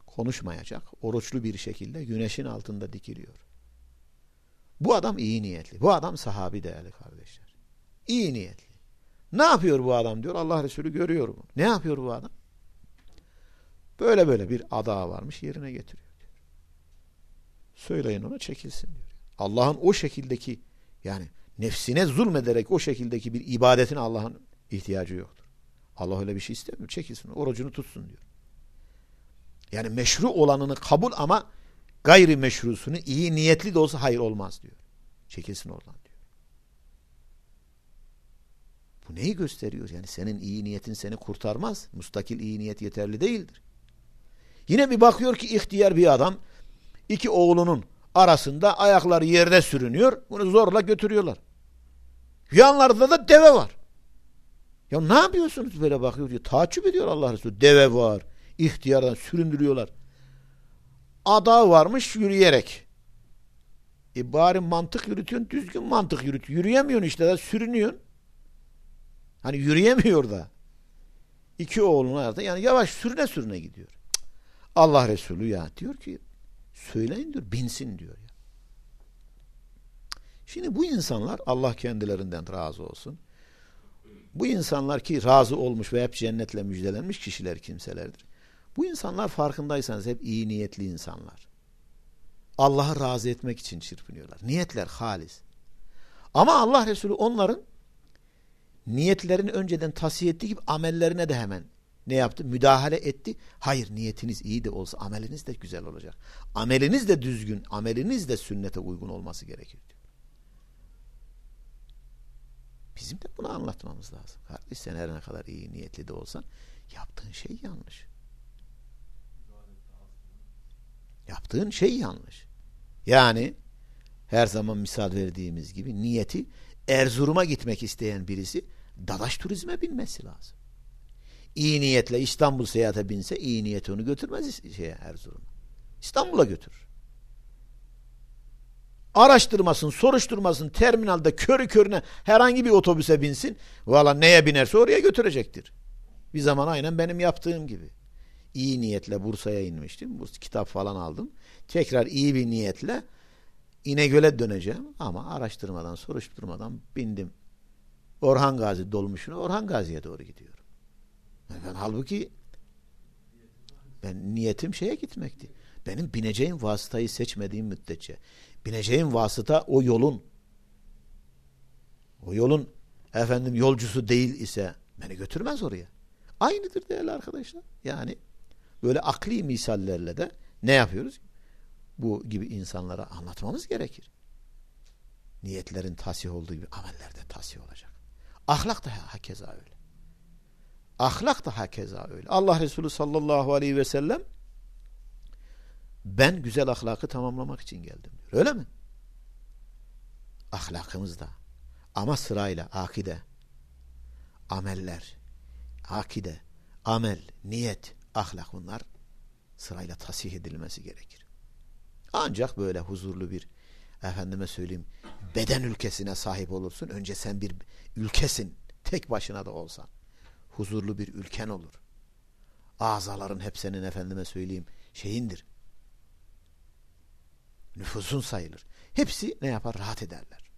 Konuşmayacak. Oruçlu bir şekilde güneşin altında dikiliyor. Bu adam iyi niyetli. Bu adam sahabi değerli kardeşler. İyi niyetli. Ne yapıyor bu adam diyor. Allah Resulü görüyor bunu. Ne yapıyor bu adam? Böyle böyle bir adağı varmış yerine getiriyor. Diyor. Söyleyin ona çekilsin diyor. Allah'ın o şekildeki yani nefsine zulmederek o şekildeki bir ibadetin Allah'ın ihtiyacı yoktur. Allah öyle bir şey istemiyor. Çekilsin. Orucunu tutsun diyor. Yani meşru olanını kabul ama gayri meşrusunu iyi niyetli de olsa hayır olmaz diyor. Çekilsin oradan diyor. Bu neyi gösteriyor? Yani senin iyi niyetin seni kurtarmaz. Mustakil iyi niyet yeterli değildir. Yine bir bakıyor ki ihtiyar bir adam iki oğlunun arasında ayakları yerde sürünüyor. Bunu zorla götürüyorlar. Yanlarda da deve var. Ya ne yapıyorsunuz böyle bakıyor diyor. Takip ediyor Allah Resulü. Deve var. İhtiyardan süründürüyorlar. Ada varmış yürüyerek. E bari mantık yürütüyorsun, düzgün mantık yürüt. Yürüyemiyorsun işte da sürünüyorsun. Hani yürüyemiyor da. İki oğlun arasında yani yavaş sürüne sürüne gidiyor. Allah Resulü ya diyor ki söyleyin diyor binsin diyor. Şimdi bu insanlar Allah kendilerinden razı olsun. Bu insanlar ki razı olmuş ve hep cennetle müjdelenmiş kişiler kimselerdir. Bu insanlar farkındaysanız hep iyi niyetli insanlar. Allah'ı razı etmek için çırpınıyorlar. Niyetler halis. Ama Allah Resulü onların niyetlerini önceden tasih ettiği gibi amellerine de hemen ne yaptı? Müdahale etti. Hayır niyetiniz iyi de olsa ameliniz de güzel olacak. Ameliniz de düzgün, ameliniz de sünnete uygun olması gerekir diyor. Bizim de bunu anlatmamız lazım. Kardeş sen her ne kadar iyi niyetli de olsan yaptığın şey yanlış. Yaptığın şey yanlış. Yani her zaman misal verdiğimiz gibi niyeti Erzurum'a gitmek isteyen birisi Dadaş turizme binmesi lazım. İyi niyetle İstanbul seyahate binse iyi niyeti onu götürmez şeye Erzurum'a. İstanbul'a götürür. Araştırmasın, soruşturmasın, terminalde körü körüne herhangi bir otobüse binsin. Valla neye binerse oraya götürecektir. Bir zaman aynen benim yaptığım gibi iyi niyetle Bursa'ya inmiştim. Bu kitap falan aldım. Tekrar iyi bir niyetle İnegöl'e döneceğim ama araştırmadan, soruşturmadan bindim. Orhan Gazi dolmuşuna Orhan Gazi'ye doğru gidiyorum. Ben halbuki ben niyetim şeye gitmekti. Benim bineceğim vasıtayı seçmediğim müddetçe, bineceğim vasıta o yolun, o yolun efendim yolcusu değil ise beni götürmez oraya. Aynıdır değerli arkadaşlar. Yani böyle akli misallerle de ne yapıyoruz? Bu gibi insanlara anlatmamız gerekir. Niyetlerin tasih olduğu gibi ameller de tasih olacak. Ahlak da hakeza öyle. Ahlak da hakeza öyle. Allah Resulü sallallahu aleyhi ve sellem ben güzel ahlakı tamamlamak için geldim diyor. Öyle mi? Ahlakımız da. Ama sırayla akide, ameller, akide, amel, niyet, ahlak bunlar sırayla tasih edilmesi gerekir. Ancak böyle huzurlu bir efendime söyleyeyim beden ülkesine sahip olursun. Önce sen bir ülkesin. Tek başına da olsan. Huzurlu bir ülken olur. Azaların hep senin efendime söyleyeyim şeyindir. Nüfusun sayılır. Hepsi ne yapar? Rahat ederler.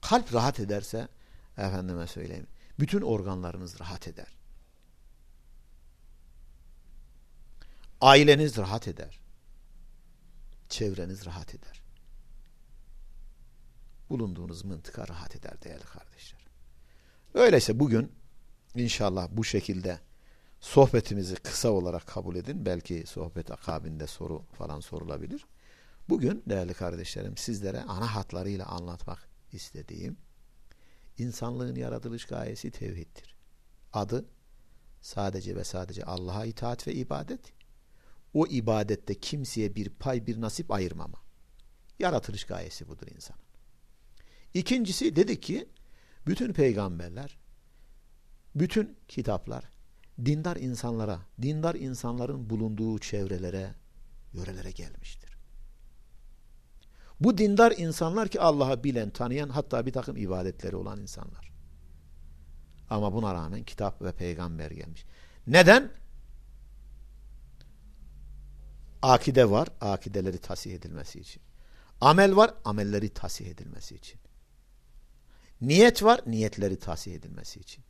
Kalp rahat ederse efendime söyleyeyim bütün organlarınız rahat eder. Aileniz rahat eder. Çevreniz rahat eder. Bulunduğunuz mıntıka rahat eder değerli kardeşler. Öyleyse bugün inşallah bu şekilde sohbetimizi kısa olarak kabul edin. Belki sohbet akabinde soru falan sorulabilir. Bugün değerli kardeşlerim sizlere ana hatlarıyla anlatmak istediğim insanlığın yaratılış gayesi tevhiddir. Adı sadece ve sadece Allah'a itaat ve ibadet. O ibadette kimseye bir pay bir nasip ayırmama. Yaratılış gayesi budur insanın. İkincisi dedi ki bütün peygamberler, bütün kitaplar dindar insanlara, dindar insanların bulunduğu çevrelere, yörelere gelmiştir. Bu dindar insanlar ki Allah'ı bilen, tanıyan hatta bir takım ibadetleri olan insanlar. Ama buna rağmen kitap ve peygamber gelmiş. Neden? Akide var, akideleri tasih edilmesi için. Amel var, amelleri tasih edilmesi için. Niyet var, niyetleri tahsih edilmesi için.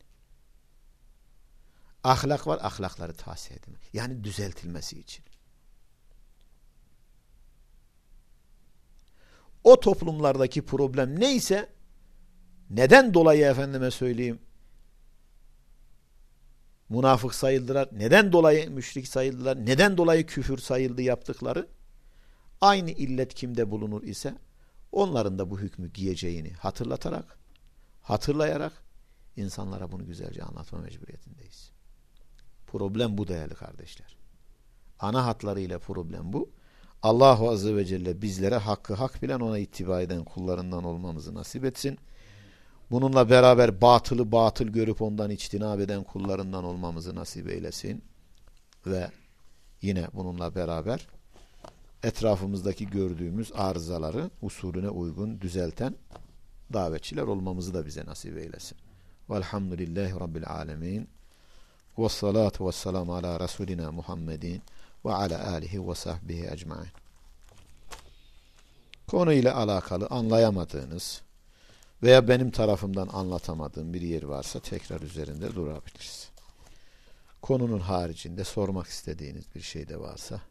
Ahlak var, ahlakları tahsih edilmesi. Yani düzeltilmesi için. O toplumlardaki problem neyse neden dolayı efendime söyleyeyim münafık sayıldılar, neden dolayı müşrik sayıldılar, neden dolayı küfür sayıldı yaptıkları aynı illet kimde bulunur ise onların da bu hükmü giyeceğini hatırlatarak hatırlayarak insanlara bunu güzelce anlatma mecburiyetindeyiz. Problem bu değerli kardeşler. Ana hatlarıyla problem bu. Allahu Azze ve Celle bizlere hakkı hak bilen ona ittiba eden kullarından olmamızı nasip etsin. Bununla beraber batılı batıl görüp ondan içtinab eden kullarından olmamızı nasip eylesin. Ve yine bununla beraber etrafımızdaki gördüğümüz arızaları usulüne uygun düzelten davetçiler olmamızı da bize nasip eylesin. Velhamdülillahi Rabbil alemin. Ve salatu ve selamu ala Resulina Muhammedin ve ala alihi ve sahbihi ecmain. Konuyla alakalı anlayamadığınız veya benim tarafımdan anlatamadığım bir yer varsa tekrar üzerinde durabiliriz. Konunun haricinde sormak istediğiniz bir şey de varsa